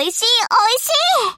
美味しい美味しい。